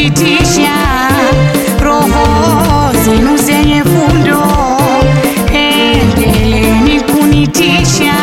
sitojitisha, roho zenu zenye fundo, endeleni kunitisha,